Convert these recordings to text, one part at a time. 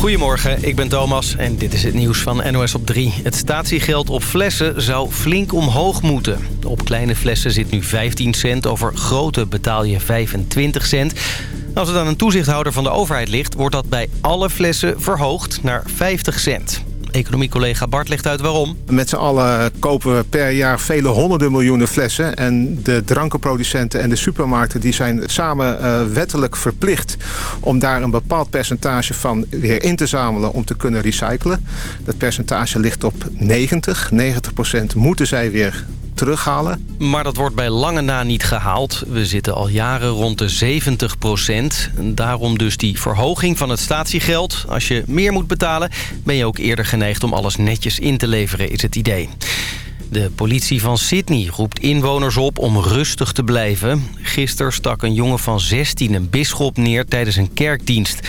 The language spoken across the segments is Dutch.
Goedemorgen, ik ben Thomas en dit is het nieuws van NOS op 3. Het statiegeld op flessen zou flink omhoog moeten. Op kleine flessen zit nu 15 cent, over grote betaal je 25 cent. Als het aan een toezichthouder van de overheid ligt... wordt dat bij alle flessen verhoogd naar 50 cent. Economiecollega Bart legt uit waarom. Met z'n allen kopen we per jaar vele honderden miljoenen flessen. En de drankenproducenten en de supermarkten die zijn samen uh, wettelijk verplicht... om daar een bepaald percentage van weer in te zamelen om te kunnen recyclen. Dat percentage ligt op 90. 90 procent moeten zij weer terughalen. Maar dat wordt bij lange na niet gehaald. We zitten al jaren rond de 70 procent. Daarom dus die verhoging van het statiegeld. Als je meer moet betalen, ben je ook eerder geneigd om alles netjes in te leveren, is het idee. De politie van Sydney roept inwoners op om rustig te blijven. Gisteren stak een jongen van 16 een bisschop neer tijdens een kerkdienst.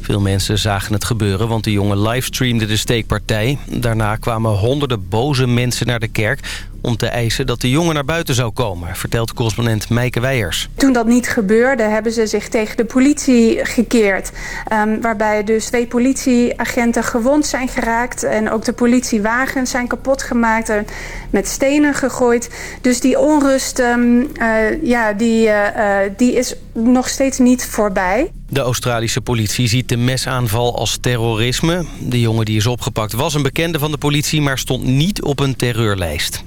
Veel mensen zagen het gebeuren, want de jongen livestreamde de steekpartij. Daarna kwamen honderden boze mensen naar de kerk om te eisen dat de jongen naar buiten zou komen, vertelt correspondent Meike Weijers. Toen dat niet gebeurde, hebben ze zich tegen de politie gekeerd. Um, waarbij dus twee politieagenten gewond zijn geraakt. En ook de politiewagens zijn kapot gemaakt en met stenen gegooid. Dus die onrust um, uh, ja, die, uh, die is nog steeds niet voorbij. De Australische politie ziet de mesaanval als terrorisme. De jongen die is opgepakt was een bekende van de politie... maar stond niet op een terreurlijst.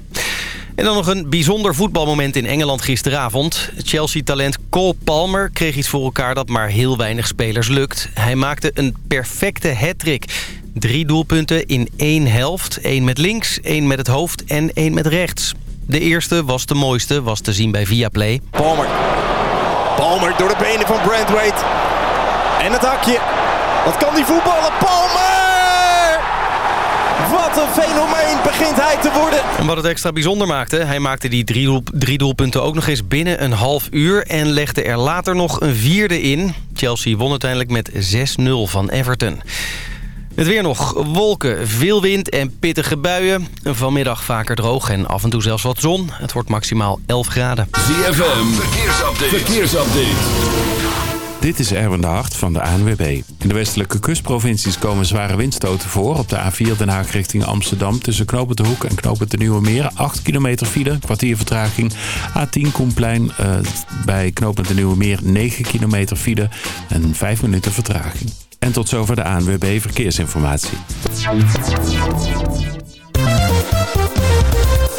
En dan nog een bijzonder voetbalmoment in Engeland gisteravond. Chelsea-talent Cole Palmer kreeg iets voor elkaar dat maar heel weinig spelers lukt. Hij maakte een perfecte hat-trick. Drie doelpunten in één helft. één met links, één met het hoofd en één met rechts. De eerste was de mooiste, was te zien bij Viaplay. Palmer. Palmer door de benen van Brandwaite. En het hakje. Wat kan die voetballen? Palmer! Wat een fenomeen begint hij te worden. En wat het extra bijzonder maakte... hij maakte die drie, doel, drie doelpunten ook nog eens binnen een half uur... en legde er later nog een vierde in. Chelsea won uiteindelijk met 6-0 van Everton. Het weer nog. Wolken, veel wind en pittige buien. Vanmiddag vaker droog en af en toe zelfs wat zon. Het wordt maximaal 11 graden. ZFM, verkeersupdate. verkeersupdate. Dit is Erwin de Hart van de ANWB. In de westelijke kustprovincies komen zware windstoten voor. Op de A4 Den Haag richting Amsterdam tussen Knopen de Hoek en Knopen de Nieuwe Meer. 8 kilometer file, kwartier vertraging. A10 Koenplein uh, bij Knopen de Nieuwe Meer 9 kilometer file en 5 minuten vertraging. En tot zover de ANWB Verkeersinformatie.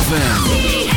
ZFM.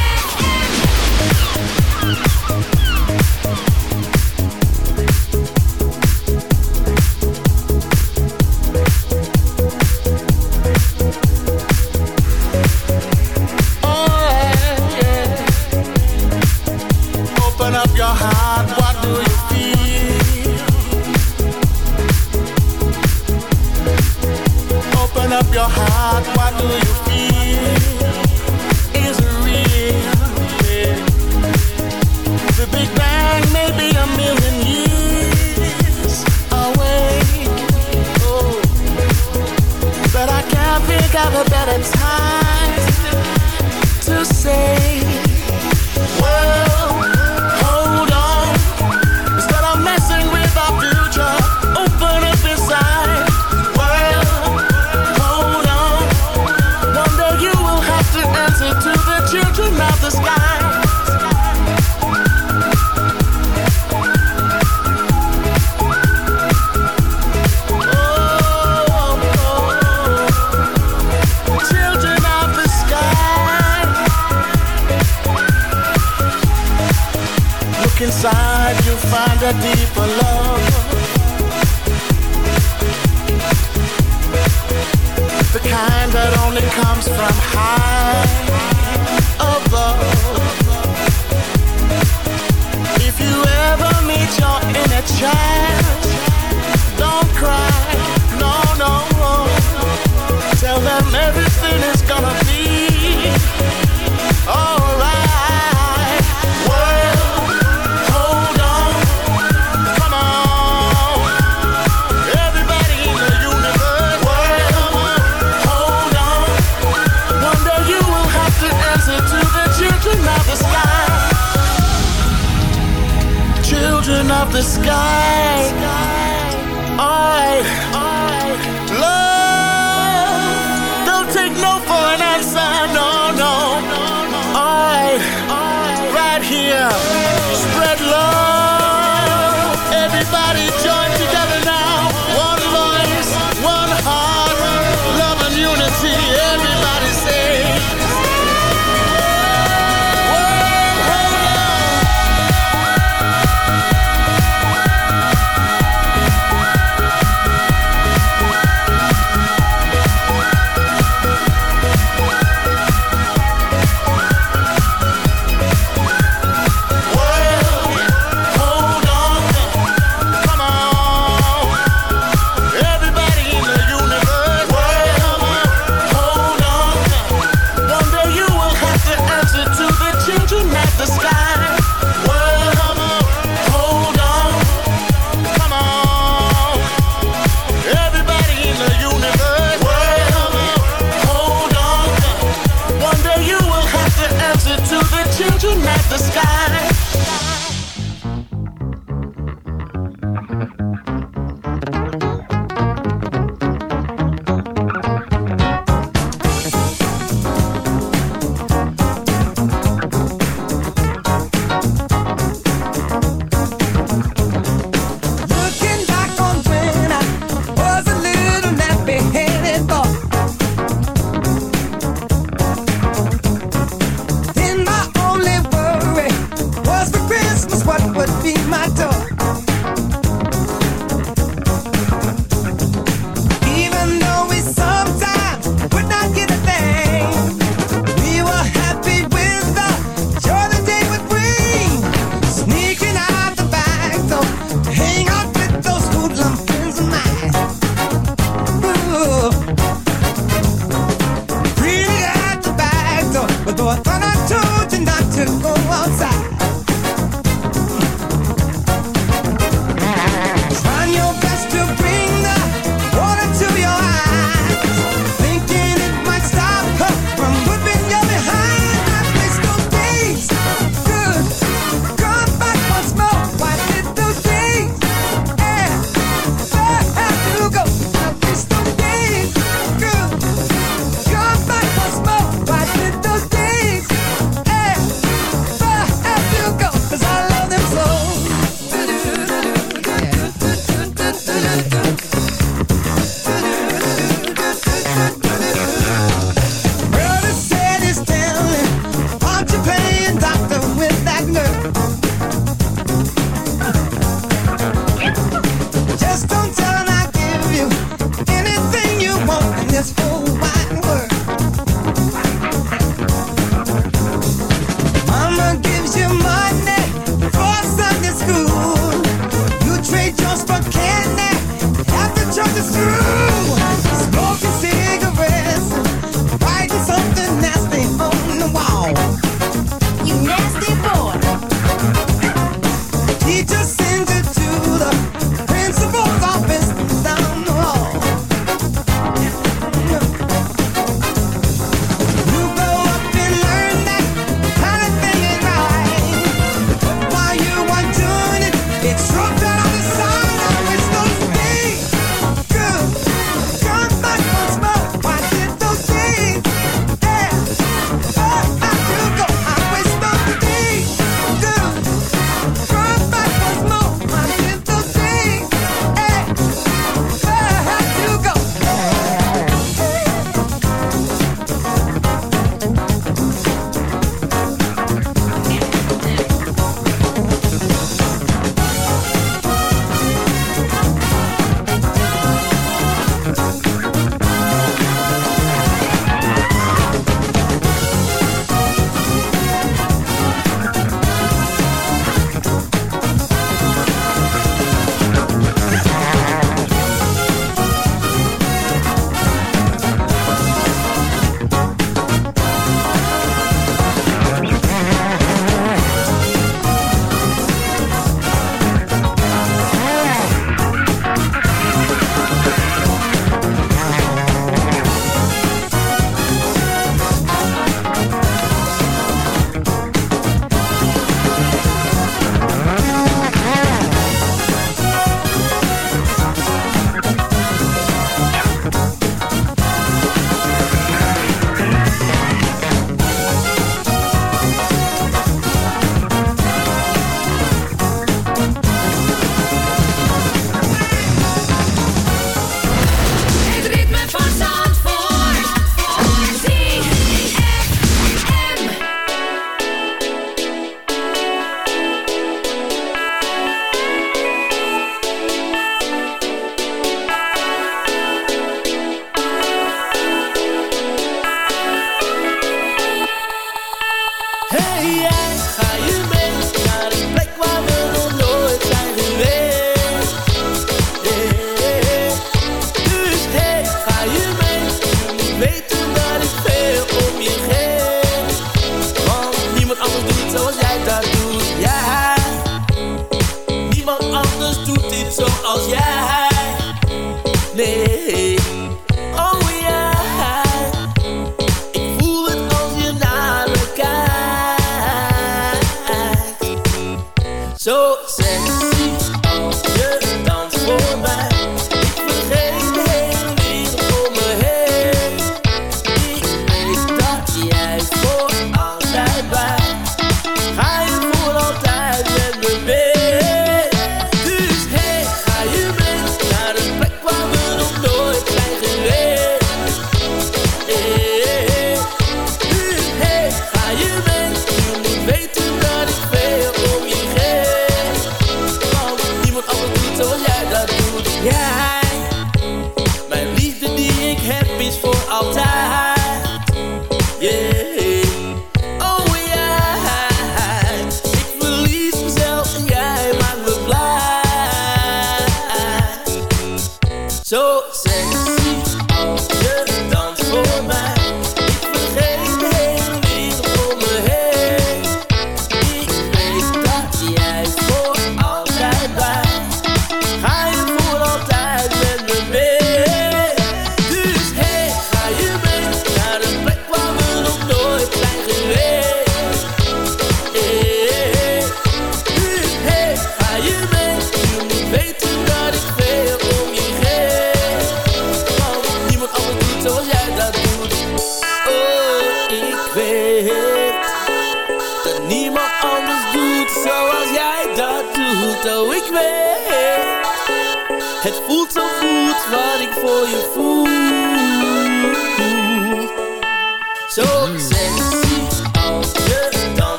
the sky.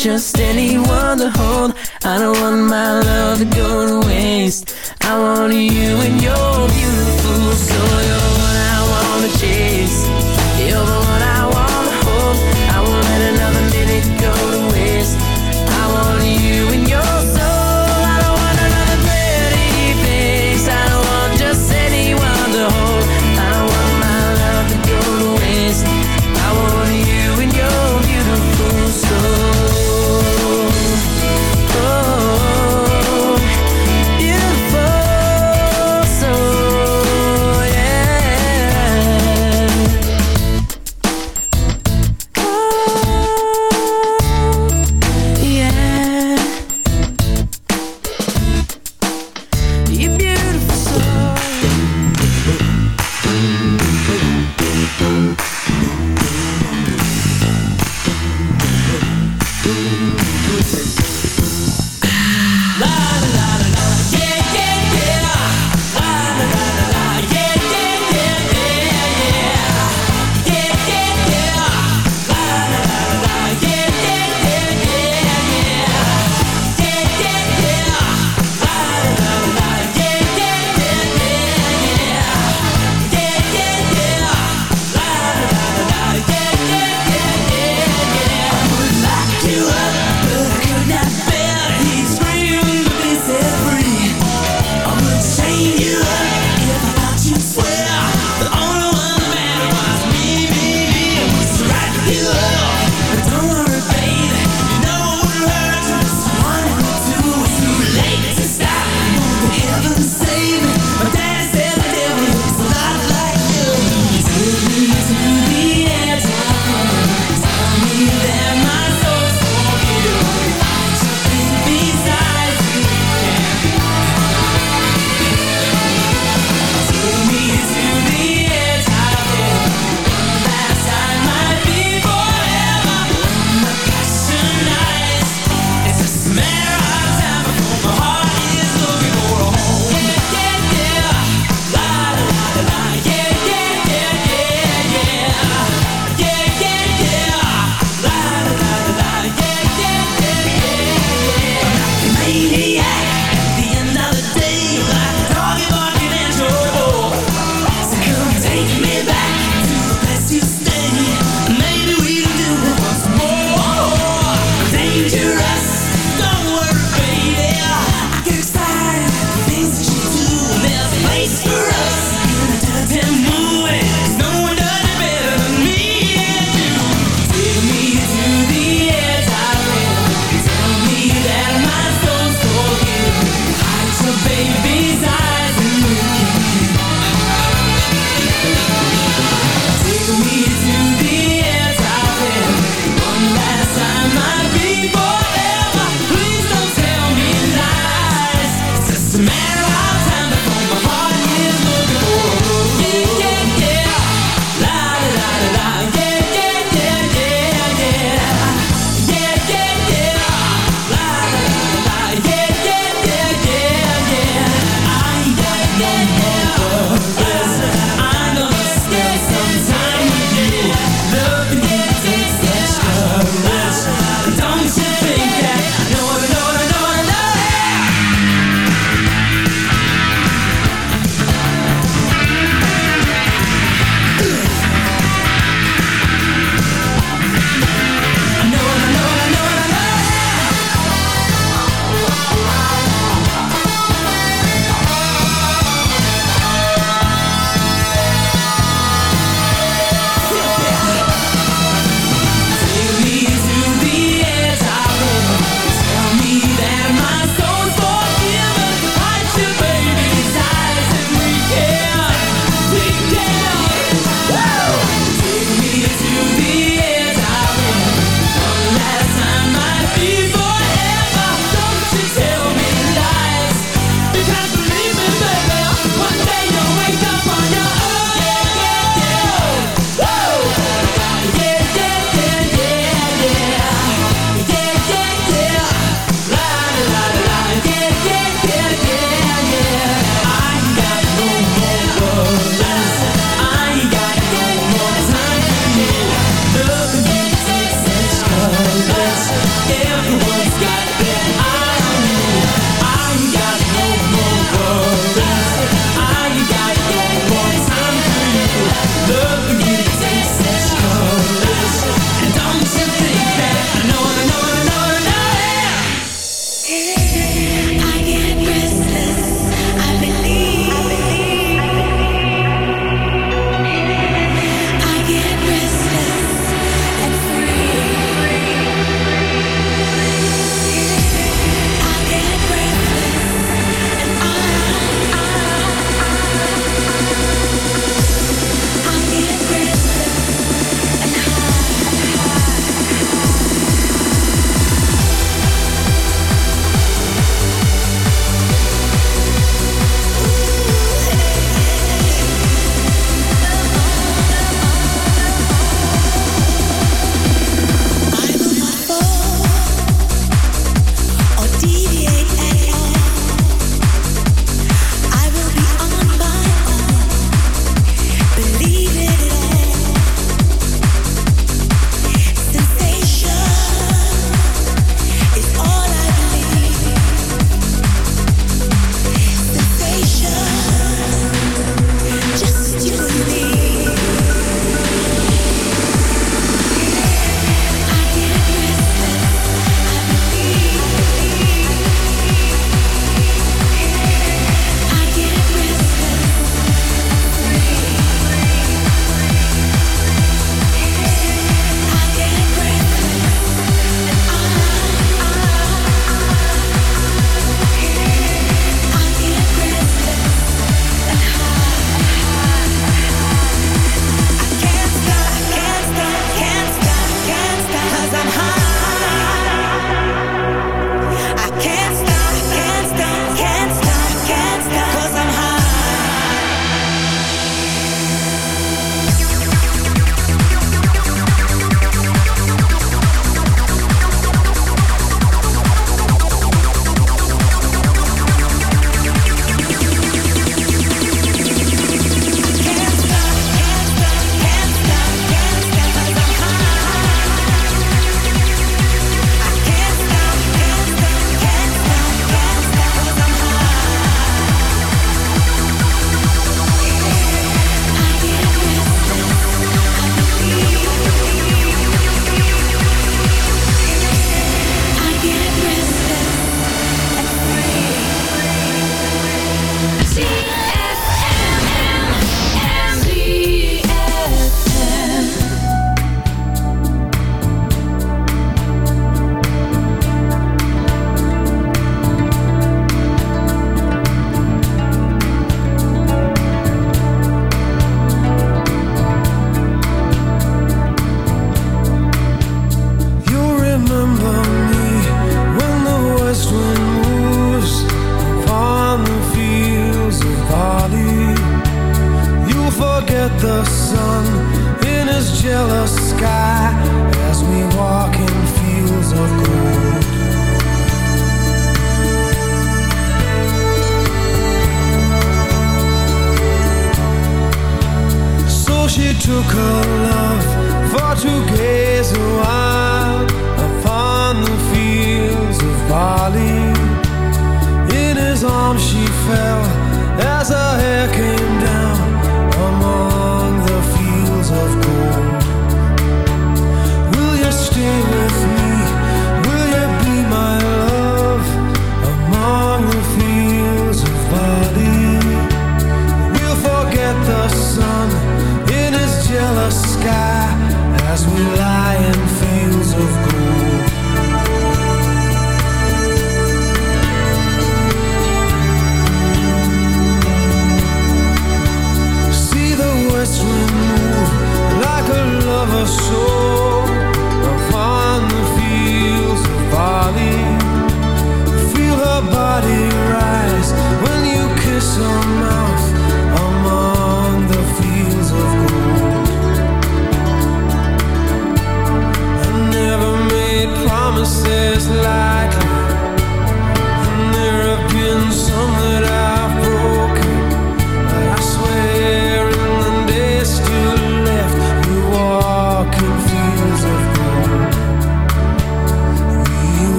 just anyone to hold. I don't want my love to go to waste. I want you and your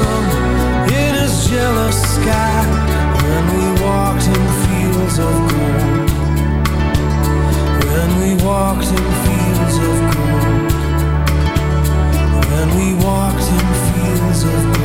blossom in his jealous sky when we walked in fields of gold. When we walked in fields of gold. When we walked in fields of gold.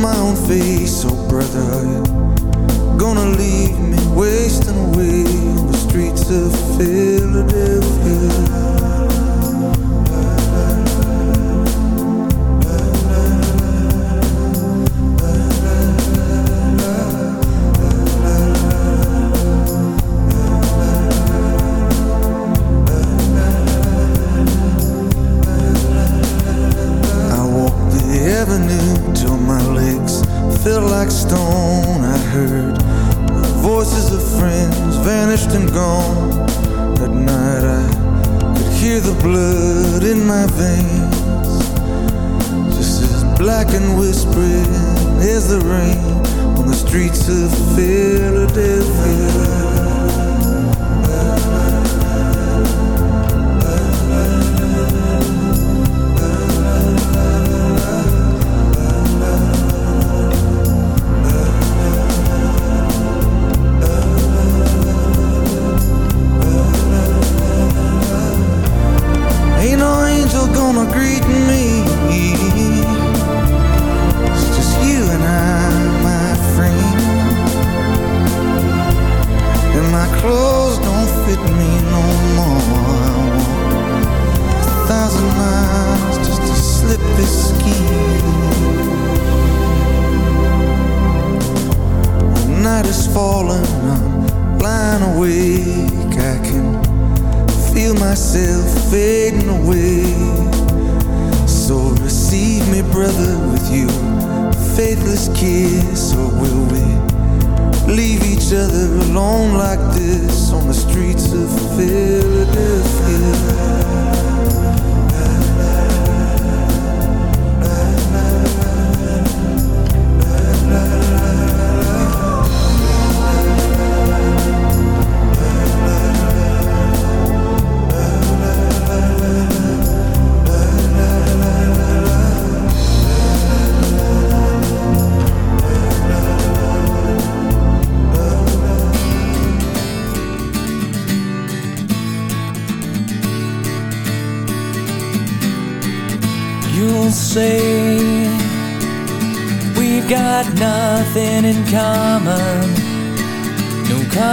my own face, oh brother, gonna leave me wasting away on the streets of Philadelphia.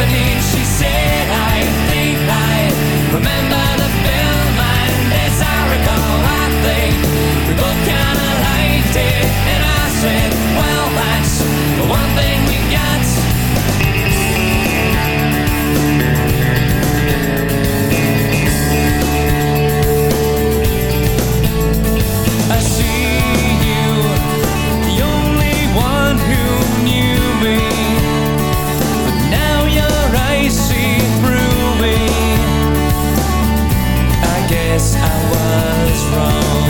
happening, she said, I think I remember the film, and as I recall, I think we both kinda liked it, and I said, well, that's the one thing was wrong